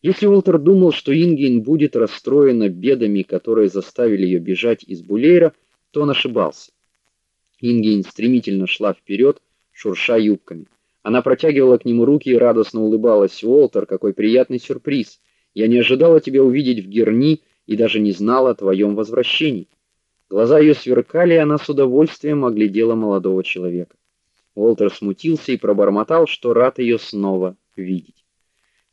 Если Уолтер думал, что Ингейн будет расстроена бедами, которые заставили ее бежать из Булейра, то он ошибался. Ингейн стремительно шла вперед, шурша юбками. Она протягивала к нему руки и радостно улыбалась. "Уолтер, какой приятный сюрприз. Я не ожидала тебя увидеть в Герни и даже не знала о твоем возвращении". Глаза ее сверкали, и она с удовольствием оглядела молодого человека. Уолтер смутился и пробормотал, что рад ее снова видеть.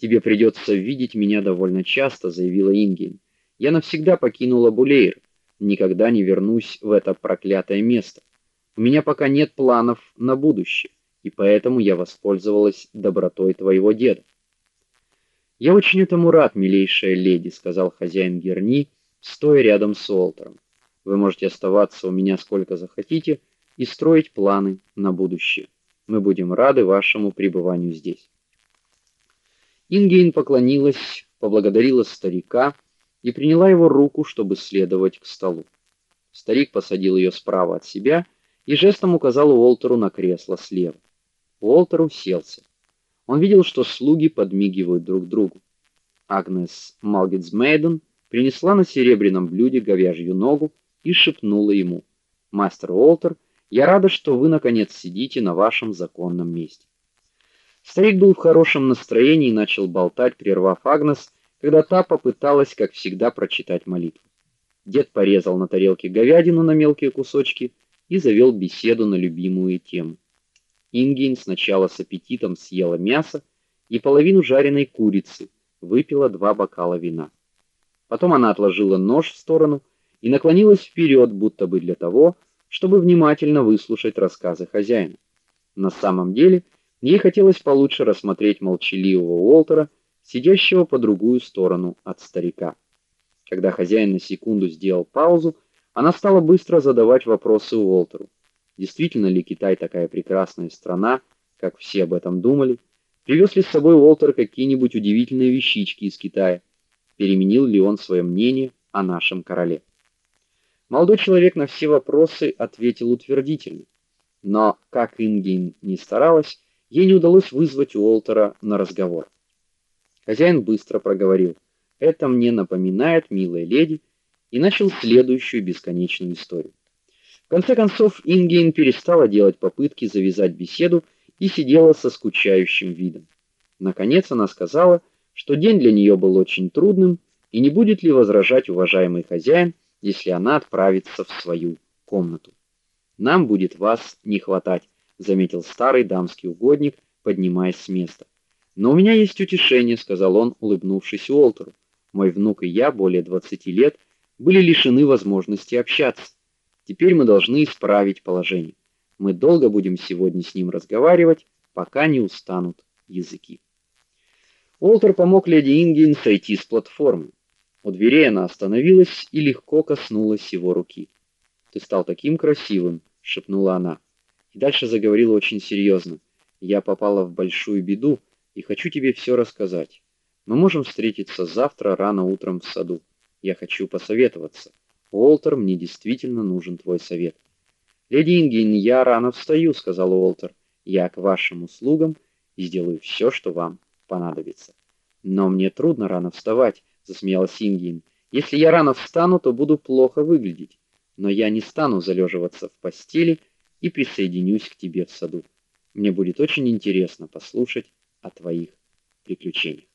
Тебе придется видеть меня довольно часто, заявила Ингин. Я навсегда покинула Булейр, никогда не вернусь в это проклятое место. У меня пока нет планов на будущее, и поэтому я воспользовалась добротой твоего деда. Я очень этому рад, милейшая леди, сказал хозяин Герни, стоя рядом с Уолтером. Вы можете оставаться у меня сколько захотите и строить планы на будущее. Мы будем рады вашему пребыванию здесь. Ингейн поклонилась, поблагодарила старика и приняла его руку, чтобы следовать к столу. Старик посадил ее справа от себя и жестом указал Уолтеру на кресло слева. Уолтер уселся. Он видел, что слуги подмигивают друг другу. Агнес Малгетсмейден принесла на серебряном блюде говяжью ногу и шепнула ему: "Мастер Уолтер, я рада, что вы наконец сидите на вашем законном месте". Старик был в хорошем настроении и начал болтать, прервав Агнес, когда та попыталась, как всегда, прочитать молитву. Дед порезал на тарелке говядину на мелкие кусочки и завел беседу на любимую тему. Ингин сначала с аппетитом съела мясо и половину жареной курицы, выпила два бокала вина. Потом она отложила нож в сторону и наклонилась вперед, будто бы для того, чтобы внимательно выслушать рассказы хозяина. На самом деле, Ей хотелось получше рассмотреть молчаливого Уолтера, сидящего по другую сторону от старика. Когда хозяин на секунду сделал паузу, она стала быстро задавать вопросы Уолтеру. Действительно ли Китай такая прекрасная страна, как все об этом думали? Привез ли с собой Уолтер какие-нибудь удивительные вещички из Китая? Переменил ли он свое мнение о нашем короле? Молодой человек на все вопросы ответил утвердительно. Но как Ингин не старалась, ей не удалось вызвать Уолтера на разговор. Хозяин быстро проговорил: "Это мне напоминает, милая леди", и начал следующую бесконечную историю. В конце концов Ингейн перестала делать попытки завязать беседу и сидела со скучающим видом. Наконец она сказала, что день для нее был очень трудным, и не будет ли возражать уважаемый хозяин, если она отправится в свою комнату. Нам будет вас не хватать заметил старый дамский угодник, поднимаясь с места. Но у меня есть утешение, сказал он, улыбнувшись Уолтеру. Мой внук и я более 20 лет были лишены возможности общаться. Теперь мы должны исправить положение. Мы долго будем сегодня с ним разговаривать, пока не устанут языки. Уолтер помог леди Ингин сойти с платформы. У дверей она остановилась и легко коснулась его руки. "Ты стал таким красивым", шепнула она. И дальше заговорила очень серьезно. Я попала в большую беду и хочу тебе все рассказать. Мы можем встретиться завтра рано утром в саду. Я хочу посоветоваться. Уолтер, мне действительно нужен твой совет. Леди Ингин, я рано встаю, сказал Уолтер. Я к вашим услугам и сделаю все, что вам понадобится. Но мне трудно рано вставать, засмеялась Ингин. Если я рано встану, то буду плохо выглядеть. Но я не стану залеживаться в постели и присоединюсь к тебе в саду. Мне будет очень интересно послушать о твоих приключениях.